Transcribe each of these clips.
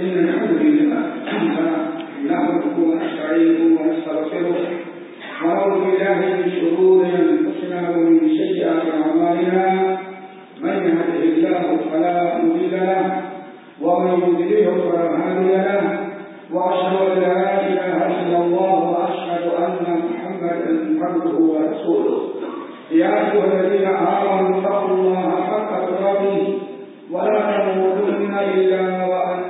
إن الحمد لله نحمده ونستعينه ونستغفره ونعوذ بالله من شرور أنفسنا ومن سيئات أعمالنا من يهده الله فلا مضل له ومن يضلله فلا هادي له وأشهد أن لا إله إلا الله وأشهد أن محمدا عبده ورسوله يا أيها الذين آمنوا اتقوا الله حق تقاته ولا تموتن إلا وأنتم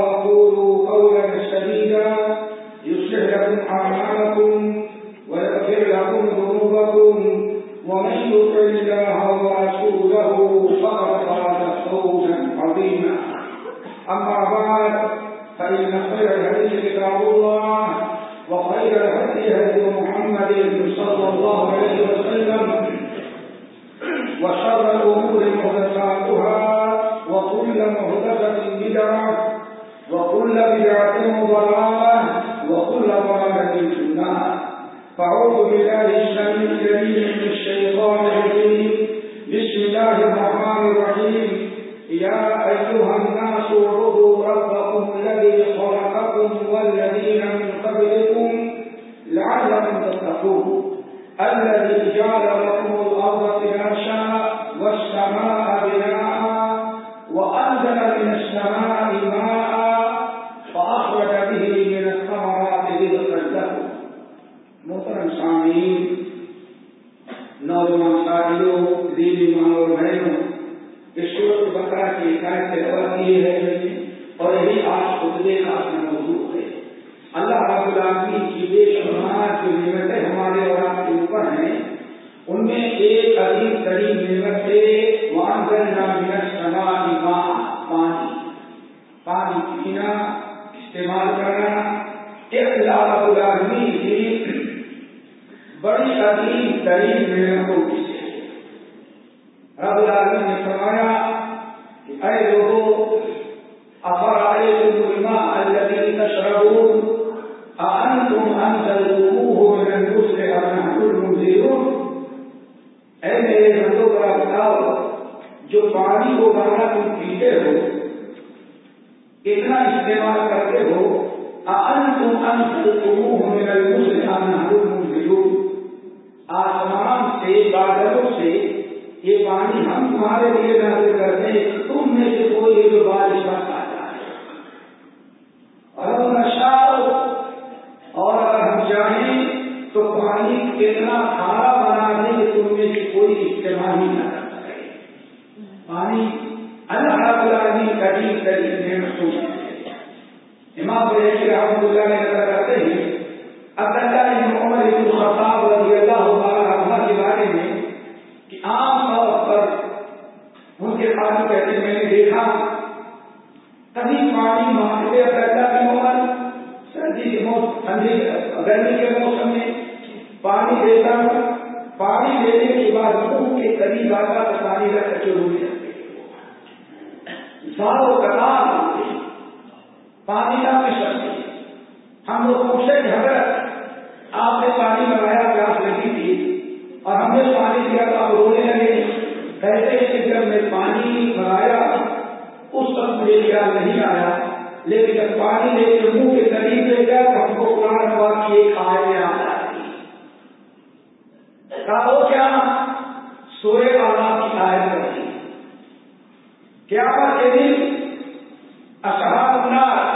أما بعد، فإن خير الحديث كتاب الله، وخير الهدي هدي محمد صلى الله عليه وسلم، وشر الأمور محدثاتها وكل محدثة بدعة، وكل بدعة ضلالة، وكل ضلالة في النار. فأعوذ بالله السميع العليم من الشيطان الرجيم. بسم الله الرحمن الرحيم. يا أيها الناس اعبدوا ربكم الذي خلقكم والذين من قبلكم لعلكم تتقون. الذي جعل لكم الأرض فراشا والسماء بناء وأنزل من السماء ماء فأخرج به من الثمرات رزقا لكم. محترم سامعین، نوجوان ساتھیوں دینی ماں اور بہنوں اس صورت بکرا کی حکایت سے اور کی ہے اور یہی آج خطبے کا اپنا موضوع ہے۔ اللہ رب العالمین کی بے شمار جو نعمتیں ہمارے اور آپ کے اوپر ہیں، ان میں ایک عظیم ترین نعمت ہے وہاں سنا ماں پانی۔ پانی پینا استعمال کرنا۔ ایک اللہ رب العالمین کی بڑی عظیم ترین نعمتوں کی رب العالمین نے فرمایا کہ اے لوگوں افرائیتم الماء الذي تشربون؟ أأنتم أنزلتموه من المسر أم نحن المنزلون اے میرے بندوں کا بتاؤ جو پانی کو بنا تم پیتے ہو، اتنا استعمال کرتے ہو أأنتم أنزلتموه من المسر أم نحن المنزلون آسمان سے، بادلوں سے یہ پانی ہم تمہارے لیے نازل کرتے ہیں تم میں سے کوئی یہ جو بارش کا آ جائے اور نشا اور اگر ہم چاہیں تو پانی اتنا کھارا بنا دیں کہ تم میں سے کوئی استعمال ہی نہ کر سکے پانی اللہ رب العالمین قریب قریب نعمتوں امام بریشی رحمۃ اللہ نے نظر کرتے ہیں عبداللہ بن عمر بن خطاب رضی اللہ تعالیٰ عنہ کے بارے میں کہ عام طور پر ان کے پانی کہتے میں نے دیکھا کبھی پانی مانگتے عبداللہ بن عمر سردی کے موسم ٹھنڈی گرمی کے موسم میں پانی دیتا ہوں پانی دینے کے بعد منہ کے قریب آتا تو پانی رکھ کے روک جاتے زارو کتار پانی نہ مل سکتے ہم لوگ پوچھے حضرت آپ نے پانی لگایا پیاس لگی تھی اور ہم نے پانی دیا تو آپ رونے لگے کہتے ہیں کہ جب میں پانی لگایا اس وقت مجھے خیال نہیں آیا لیکن جب پانی لے کے منہ کے قریب لے گیا تو ہم کو قرآن ہوا کی ایک آئے میں آ جاتی کہا وہ کیا سورے آزاد کی آیت رہی کیا بات کے دن اصحاب النار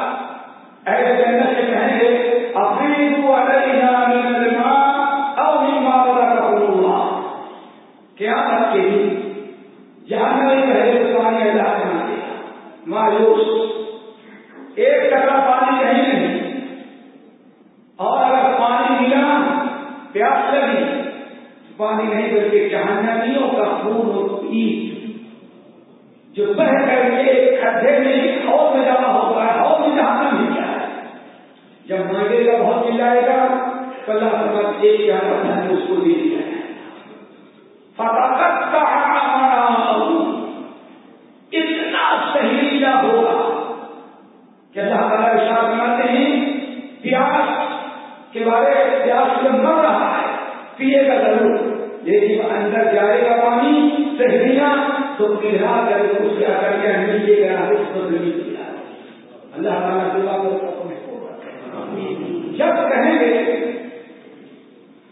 بہ کر کے ایک کھڈے میں اور میں جمع ہو ہے اور میں جہاں بھی کیا۔ جب مانگے گا، بہت ملائے گا، تو اللہ تعالیٰ ایک جانا تھا اس کو دے دیا فطاقت کا اتنا سہیلا ہوگا کہ اللہ تعالیٰ اشار بناتے ہیں، پیاس کے بارے پیاس سے مر رہا ہے، پیے گا ضرور۔ لیکن اندر جائے گا پانی، سہریاں تو کہا کر اس اس کو نہیں کیا اللہ تعالیٰ کی جب کہیں گے،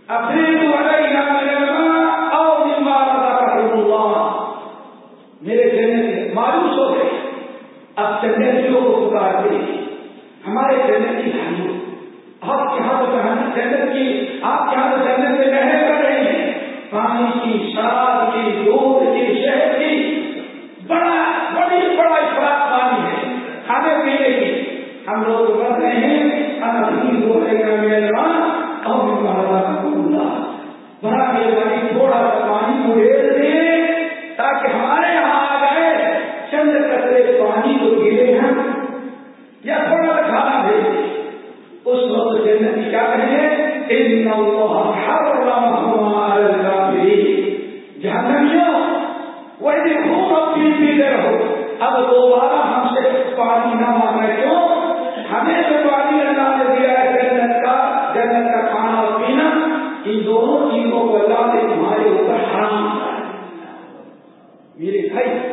اپنے کو چیزوں کو اللہ نے تمہارے اوپر حرام میرے بھائی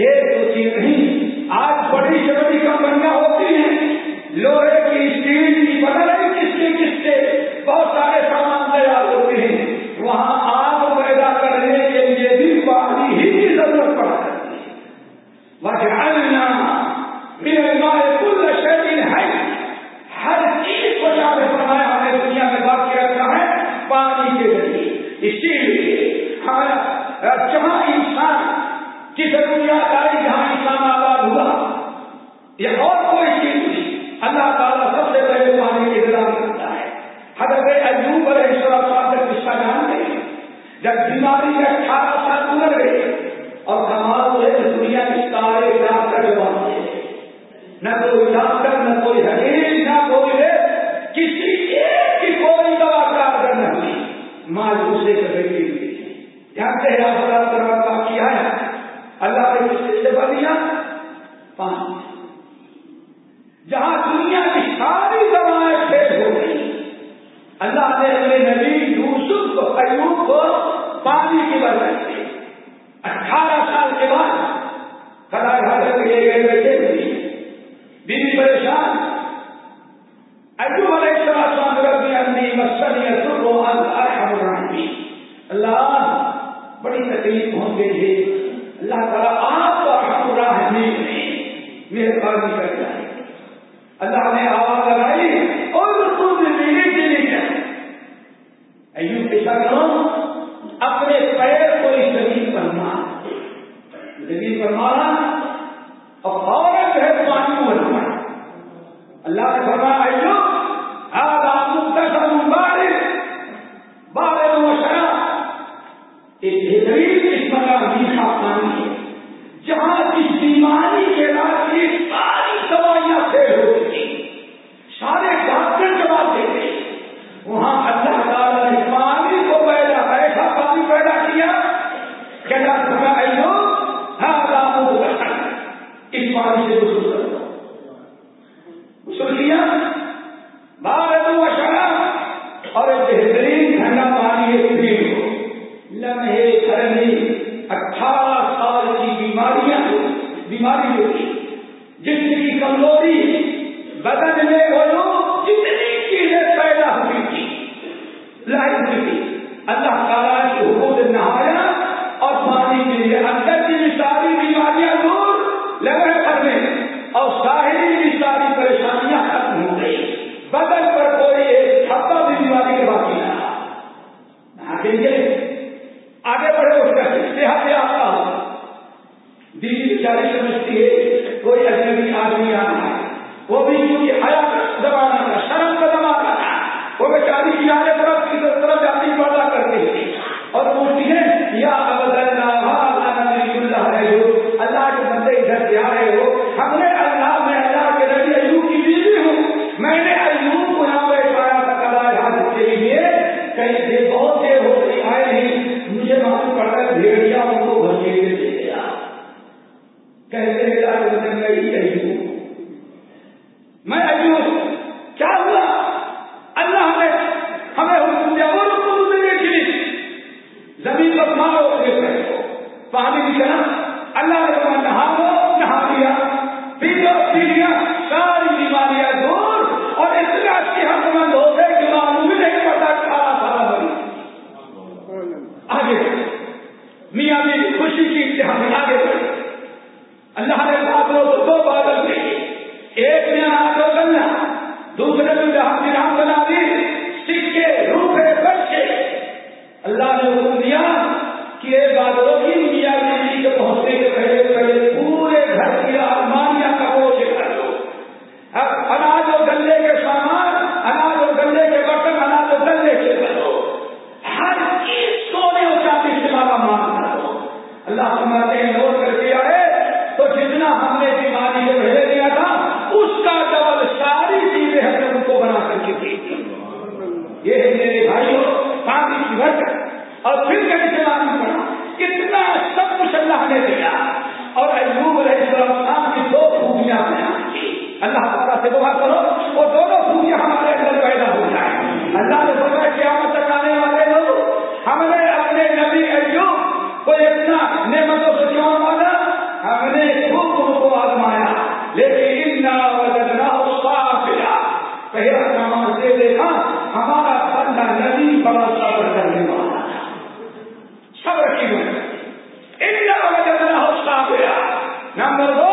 ایک دو چیز نہیں، آج بڑی سے بڑی کمپنیاں ہوتی ہیں لوہے کی اسٹیل کی بدل پانچ جہاں دنیا کی ساری دوائیں پھیل ہو گئی، اللہ نے اپنے نبی یوسف ایوب کو پانی کی برکت دی۔ اٹھارہ سال کے بعد کلا گھر لیے گئے بیٹے تھے بیوی پریشان۔ ایوب علیہ السلام ربی اللہ، بڑی تکلیف ہو گئی جی۔ اللہ تعالیٰ آپ کو ہم راہ نہیں میرے پاس نکل جائے اللہ نے آواز لگائی اور رسول کے لیے اپنے پیر کو اس زمین پر مارا زمین پر مارا نے حکم دیا کہ بادلوں کی میاں کے پہنچنے کے پہلے پہلے پورے گھر کی آگ نمبر دو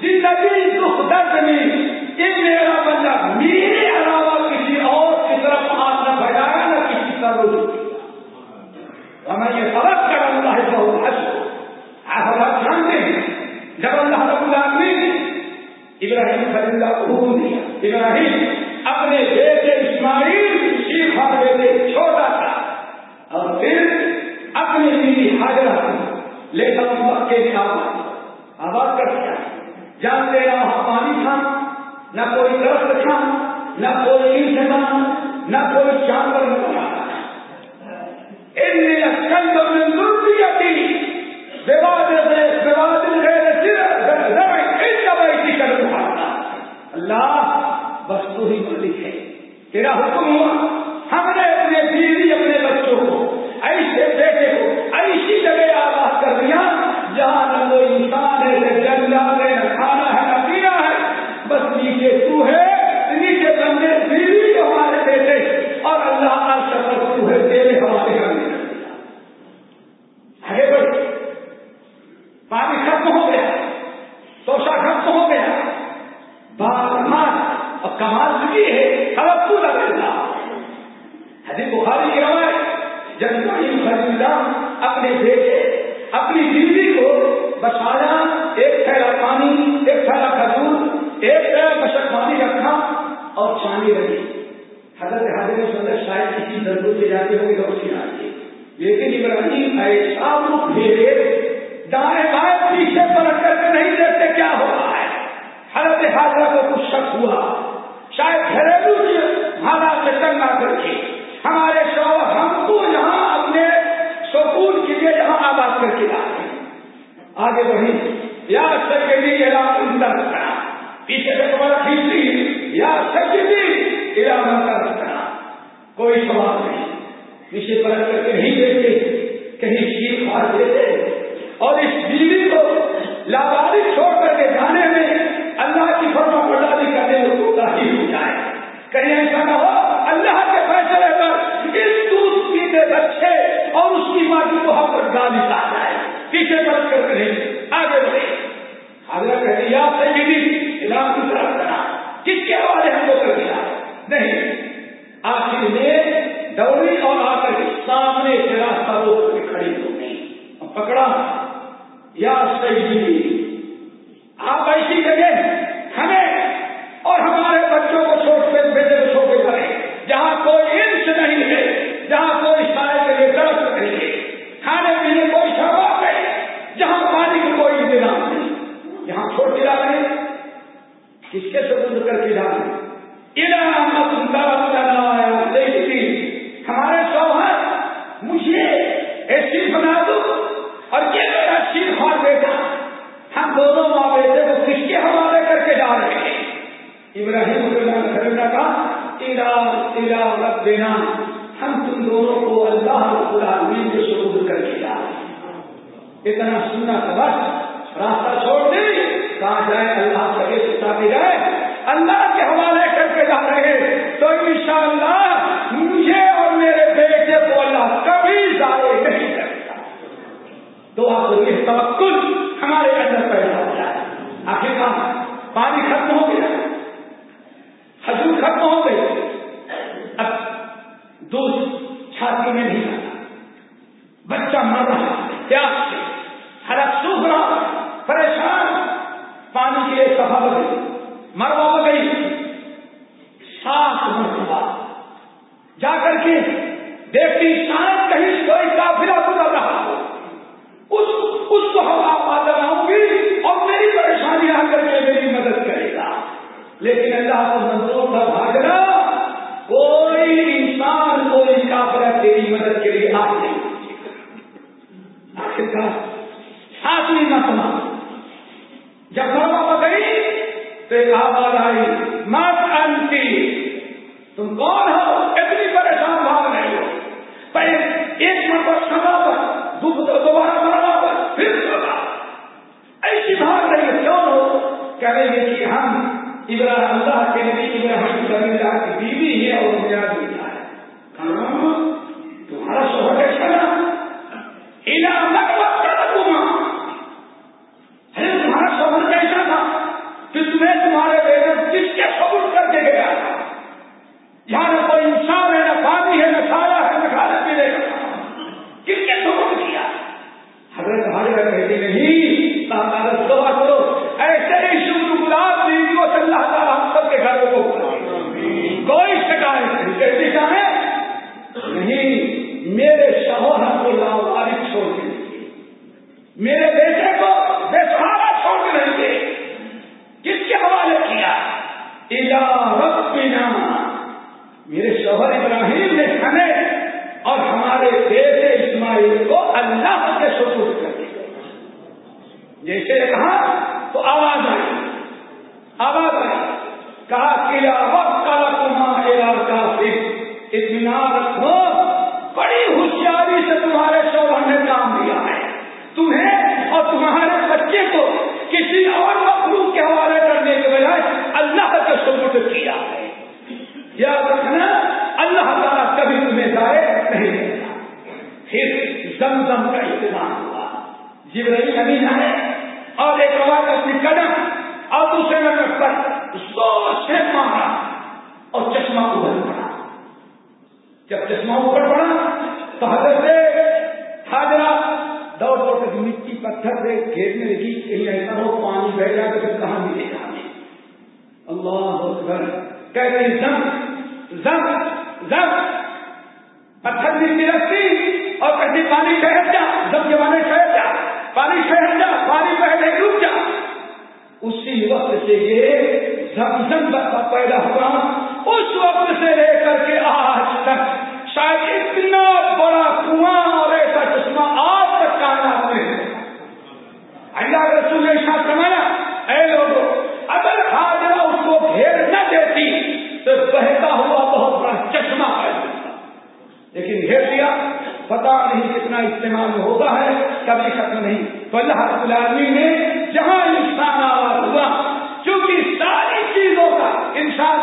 زندگی دکھ درد میں یہ میرا بندہ میرے علاوہ کسی اور کی طرف نہ کسی کا رجوع کیا ہمیں یہ فرق کر اللہ ہے بہت جانتے ہیں جب اللہ رب العالمین ابراہیم حکم دیا ابراہیم نہ کوئی انسان، نہ کوئی جانور نہ تھا اللہ، بس تو ہی مالک ہے۔ تیرا حکم ہوا۔ ہم نے اپنے بیوی، اپنے بچوں کو ایسے بیٹے کو ایسی جگہ آباد کر دیا جہاں نہ کوئی انسان ہے، نہ جنگل ہے نہ کھانا ہے، نہ پینا ہے۔ بس نیچے تو ہے نیچے بندے بیوی ہمارے بیٹے اور اللہ کا سفر تو ہے تیرے ہمارے گھر میں آگے بڑھ پانی ختم ہو گیا توشا ختم ہو گیا اور کمال بھی ہے سبق پورا کرنا حدیث بخاری کی روایت جب ابراہیم خلیل اللہ اپنے بیٹے اپنی بیوی کو بچایا ایک تھیلا پانی ایک تھیلا کھجور ایک تھیلا مشک پانی رکھا اور چاندی رکھی حضرت حضرت صدر شاید کسی ضرورت سے جاتے ہوئے روشنی آتی لیکن ابراہیم ایسا رخ پھیرے دائیں بائیں پیچھے پلٹ کر کے نہیں دیکھتے کیا ہو رہا ہے حضرت حاضرہ کو کچھ شک ہوا شاید گھریلو حالات سے تنگ آ کر کے ہمارے شوہر ہم کو یہاں اپنے سکون کے لیے یہاں آباد کر کے لاتے آگے بڑھی یا سکلی اندر رکھنا پیچھے سے تمہارا کھینچتی یا سکلی اندر رکھنا کوئی سوال نہیں. پیچھے پلٹ کر کے نہیں دیتے، کہیں شیر مار دیتے. اور اس بیوی کو لاباری چھوڑ کر کے جانے میں اللہ کی فرما برداری کرنے میں کوتا ہی ہو جائے. کہیں ایسا نہ ہو، اللہ کے فیصلے پر اس دودھ پیتے بچے اور اس کی ماں کی محبت گالی آ جائے. پیچھے بڑھ کر کے نہیں آگے بڑھے. حضرت کہتے یا صحیح اسلام کی طرف کس کے حوالے ہم کو کر دیا۔ نہیں، آخر میں دوڑی اور آ کر کے سامنے سے راستہ روک کے کھڑی ہو گئی۔ پکڑا۔ یا صحیح آپ ایسی جگہ ہمیں اور ہمارے بچوں کو چھوٹ کے بیٹے کو چھوٹے کریں جہاں کوئی انس نہیں ہے جہاں کوئی سائے کے لیے درخت نہیں ہے کھانے پینے کوئی شربات نہیں جہاں پانی کا کوئی انتظام نہیں جہاں چھوڑ کے لا رہے کس کر کے سبند کر کے لا رہے ہمارے شوہر، مجھے ایسی بنا دو۔ اور یہ میرا سیر خور بیٹا۔ ہم دونوں ماں بیٹے کو کس کے حوالے کر کے جا رہے ہیں۔ ابراہیم اللہ خریدا کا تیرا تیرا رب دینا ہم تم دونوں کو اللہ رب العالمین کے شروع کر کے جا رہے ہیں۔ اتنا سننا سبق راستہ چھوڑ دے، کہاں جائے اللہ سگے ستا کے جائے اللہ کے حوالے کر کے جا رہے تو انشاءاللہ مجھے اور میرے بیٹے کو اللہ کبھی ضائع نہیں کرتا دعا کریے توکل ہمارے اندر پیدا ہو جائے۔ آخر کہاں پانی ختم ہو گیا۔ حضور ختم ہو گئی اب دودھ چھاتی میں نہیں آتا بچہ مر رہا پیاس سے ہرک سوکھ رہا پریشان۔ پانی کے لیے سفا گئی مروا گئی سات مرتبہ جا کر کے دیکھتی شاید کہیں کوئی کافلا گزر رہا ہو اس اس کو ہم آپ آؤں گی اور میری پریشانیاں کر کے میری مدد کرے گا۔ لیکن اللہ کو نہیں۔ تعداد کرو۔ ایسے ہی شکر کو اللہ تعالیٰ ہم سب کے گھروں کو کوئی شکایت کیسی شکایت نہیں، میرے شوہر کو لاؤ چھوڑ کے میرے چشمہ ابھر پڑا۔ جب چشمہ اوپر پڑا تو حضرت حاضرہ دوڑ دوڑ کر مٹی پتھر سے گھیرنے لگی، کہیں ایسا ہو پانی بہ جائے تو پھر کہاں ملے گا اللہ اکبر۔ کہتے ہیں، زم زم زم۔ پتھر مٹی رکھتی اور کہتی پانی ٹھہر جا۔ زم کے مانے ٹھہر جا۔ پانی ٹھہر جا، پانی پہلے ڈوب جا۔ اسی وقت سے یہ زمزم پیدا ہوا۔ اس وقت سے لے کر کے آج تک شاید اتنا بڑا کنواں اور ایسا چشمہ آج تک کامیاب نہیں اللہ رسول نے ساتھ سمایا اے لوگوں، اگر حاضرہ اس کو گھیر نہ دیتی تو بہتا ہوا بہت بڑا چشمہ پیدا لیکن گھیر دیا پتا نہیں کتنا استعمال ہوتا ہے، کبھی ختم نہیں۔ تو اللہ رب العالمین نے جہاں انسان آواز ہوا کیونکہ ساری چیزوں کا انسان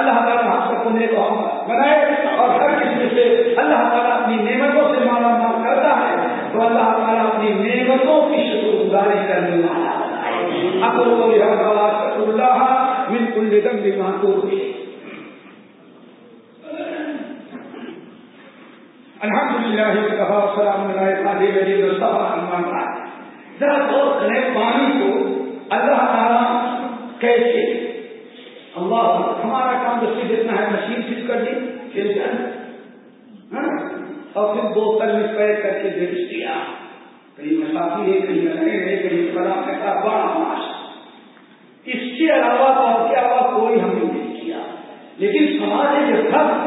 اللہ تعالیٰ ہم سب کو نیک بنائے اور ہر قسم سے اللہ تعالیٰ اپنی نعمتوں سے مالا مال کرتا ہے، تو اللہ تعالیٰ اپنی نعمتوں کی شکر گزاری کرنے والا اللہ من کل دم بھی محدود الحمد للہ السلام علیکم ذرا غور کریں، پانی کو اللہ تعالیٰ کیسے اللہ، ہمارا کام تو صرف اتنا ہے مشین فٹ کر دی فلٹر ہاں؟ اور پھر بوتل میں پیک کر کے بیچ دیا۔ کہیں مسافی ہے، کہیں نئے ہے کہیں بڑا پیسہ، بڑا ماش اس کے علاوہ اور کے علاوہ کوئی ہم نے نہیں کیا۔ لیکن سماج جو تھا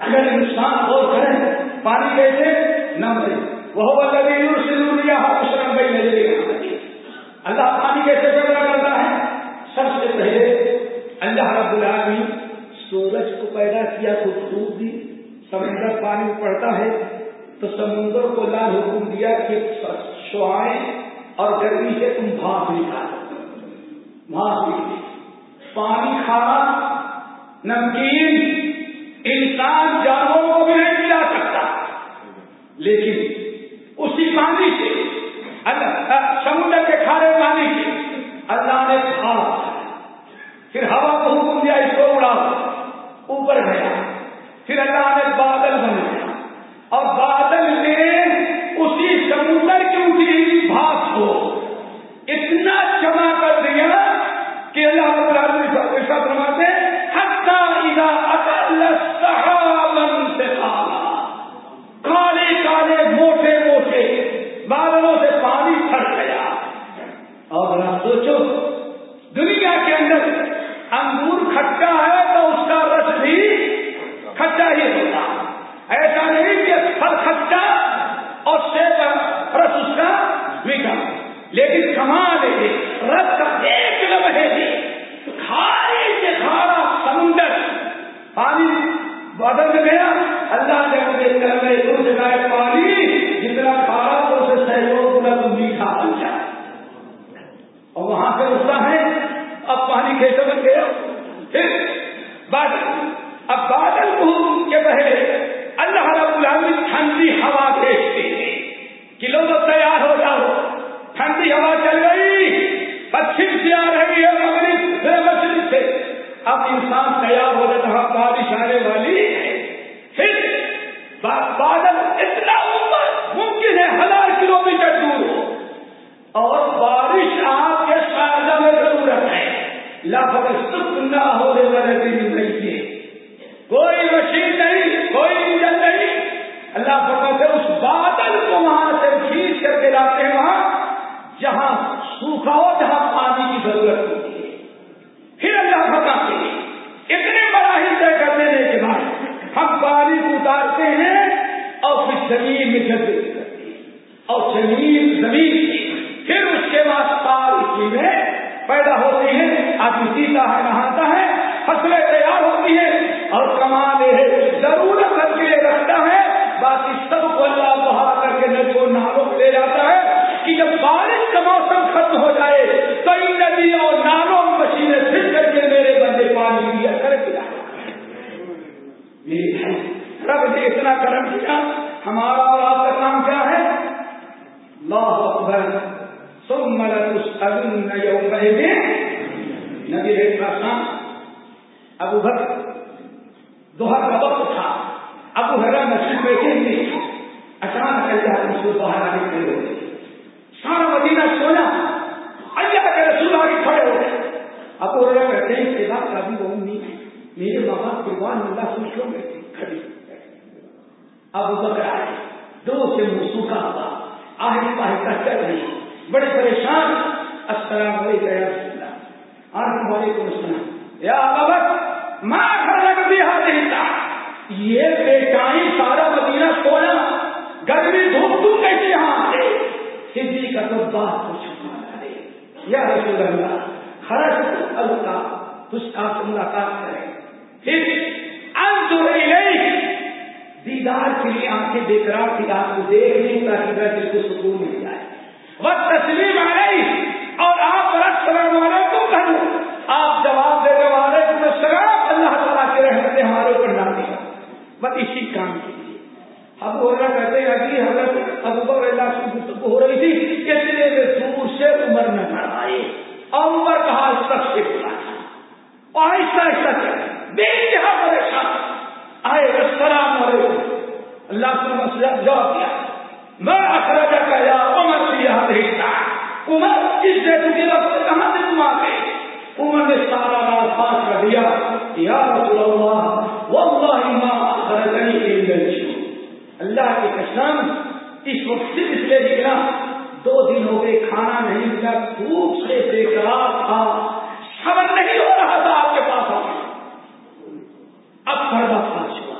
اگر انسان غور کرے پانی کیسے نہ مرے۔ وہ شرم بھائی نظر اللہ پانی کیسے پیدا کرتا ہے؟ پہلے اللہ رب العالمین سورج کو پیدا کیا تو ڈوب دی سمندر پانی پڑتا ہے۔ تو سمندر کو لال حکم دیا کہ شوائیں اور گرمی سے تم بھاپ نکالو بھاپ نکلی پانی کھانا نمکین انسان جانوروں کو بھی نہیں پلا سکتا۔ لیکن اسی پانی سے سمندر کے کھارے پانی سے اللہ نے بھاپ پھر ہوا کو حکم دیا، اس کو اڑاؤ۔ اوپر گیا۔ پھر اللہ نے بادل بنایا اور بادل نے اسی سمندر کی اٹھی بھاپ کو اتنا جمع کر دیا کہ اللہ فرماتے کالے کالے، موٹے موٹے، بادلوں سے پانی پھڑ گیا۔ اور سوچو انگور کھٹا ہے تو اس کا رس بھی کھٹا ہی ہوتا ایسا نہیں کہ پھل کھٹا اور سیب رس اس کا میٹھا۔ لیکن کمال ہے رس کا ایک لمحے بھی کھارے سے کھارا سمندر۔ پانی بدل گیا۔ اللہ نے اپنے کرنے دودھ گائے پانی اب انسان تیار ہو رہا بارش آنے والی پھر بادل اتنا اوپر، ممکن ہے ہزار کلو میٹر دور ہو۔ اور بارش آپ کے شارجہ میں ضرورت ہے۔ لفظ نہ ہونے والے دن نہیں کوئی مشین نہیں، کوئی انجن نہیں۔ اللہ فرماتے اس بادل کو وہاں سے کھینچ کر کے لاتے ہیں، وہاں جہاں سوکھا ہو، جہاں پانی کی ضرورت ہوگی زمین میں جلدی اور زمین زمین پھر اس کے بعد ساری چیزیں پیدا ہوتی ہیں۔ آدمی پیتا ہے، نہاتا ہے، فصلیں تیار ہوتی ہیں۔ اور کمال ضرورت کر کے رکھتا ہے۔ باقی سب کو اللہ بہا کر کے ندیوں نالوں لے جاتا ہے کہ جب بارش کا موسم ختم ہو جائے تو ان ندیوں اور نالوں مشینیں پھر ابو بکر دوہر کا وقت تھا۔ ابو حرا مسجد بیٹھے ہوئے اچانک اللہ کے رسول باہر آگے کھڑے ہو گئے سارا مدینہ سونا اللہ کے رسول آگے کھڑے ہو گئے۔ ابو حرا کہتے ہیں اس کے بعد کبھی وہ نہیں میرے ماں باپ قربان اللہ سے کیوں بیٹھے کھڑے ابو بکر آئے۔ دو سے منہ سوکھا ہوا۔ آہستہ آہستہ چل رہی۔ بڑے پریشان۔ السلام علیکم یا رسول آج وعلیکم السلام۔ یا بابت ماں کھڑا کبھی ہاتھ نہیں یہ بیٹائی سارا مدینہ سونا گرمی دھوپ تم کیسے یہاں آتے سدھی کا تو بات کو یا رسول اللہ، خرچ اللہ تجھ آپ سے ملاقات کرے پھر ان جو دیدار کے لیے آنکھیں دیکھ رہا کہ آپ کو دیکھ لیں تاکہ میرا دل کو سکون مل جائے۔ وقت تسلیم آ گئی اور آپ رقص کرنے والوں کو کہوں آپ جواب دینے والے کو السلام اللہ تعالیٰ کے رحمت ہمارے اوپر نہ دیا بس اسی کام کے لیے۔ اب وہ کہتے ہیں ابھی حضرت ابو اللہ کی گفتگو ہو رہی تھی۔ کہ اتنے میں دور سے عمر نظر آئے اور عمر کہا سب سے بلا تھا۔ آہستہ آہستہ چلے بے انتہا پریشان۔ آئے السلام علیکم۔ اللہ سے مسئلہ جواب دیا میں اخراجہ کا یا عمر سے یہاں بھیجتا عمر، اس جیسے کہاں سے تم آ گئے؟ عمر نے سارا راز پاس کر دیا۔ یا رسول اللہ، واللہ ما اخرجنی الا اللہ کی قسم اس وقت سے اس لیے نکلا دو دن ہو گئے، کھانا نہیں ملا دھوپ سے بےقرار تھا۔ صبر نہیں ہو رہا تھا آپ کے پاس آنا۔ اب پردہ فاش ہوا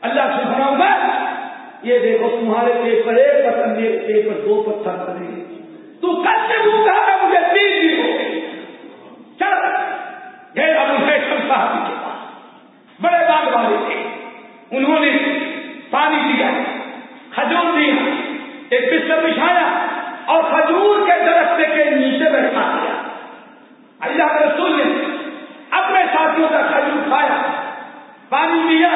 اللہ سے بنا ہوگا یہ دیکھو، تمہارے پیپر ایک پتھر میرے پیپر دو پتھر بنے تو کل سے بھوکا ہے مجھے تین دن ہو گئے ابو حیثم صاحب کے پاس بڑے باغ والے تھے۔ انہوں نے پانی دیا، کھجور دیا، ایک بستر بچھایا اور کھجور کے درخت کے نیچے بیٹھا دیا۔ اللہ کے رسول نے اپنے ساتھیوں کا کھجور کھایا، پانی دیا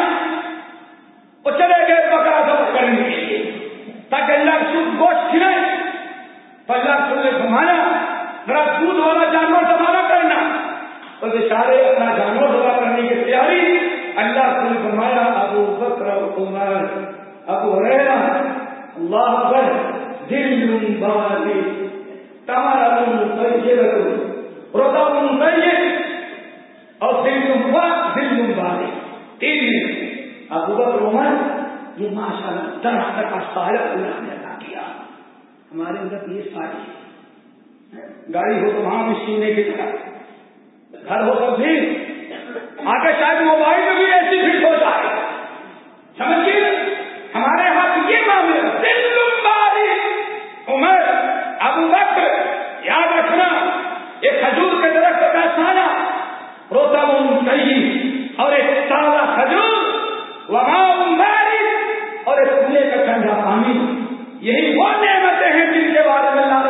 وہ چلے گئے بکرا سب کرنے کے لیے۔ تاکہ اللہ رسول گوشت کھلے تو اللہ رسول نے گھمایا ذرا دودھ والا جانور تو بیچارے اپنا جانور سبھا کرنے کی تیاری اللہ رسول نے گھمایا ابو بکر عمر، ابو ریرا اللہ اکبر دل بالی تمہارا طیب روزہ طیب اور دل ہوا دل بالی تین ابو بکر عمر یہ ماشاء اللہ طرح کا سایہ اللہ نے ادا کیا۔ ہمارے اندر یہ ساری گاڑی ہو تو وہاں بھی سینے کی طرح۔ گھر ہو تو بھی۔ آگے شاید موبائل میں بھی ایسی فٹ ہو جائے۔ سمجھیے؟ ہمارے ہاتھ یہ معاملہ دل باری عمر، ابو بکر، یاد رکھنا، ایک کھجور کے درخت کا سایہ روتا من صحیح اور ایک تازہ کھجور۔ وہاں بارش اور ایک کنویں کا ٹھنڈا پانی۔ یہی وہ نعمتیں ہیں جن کے بارے میں اللہ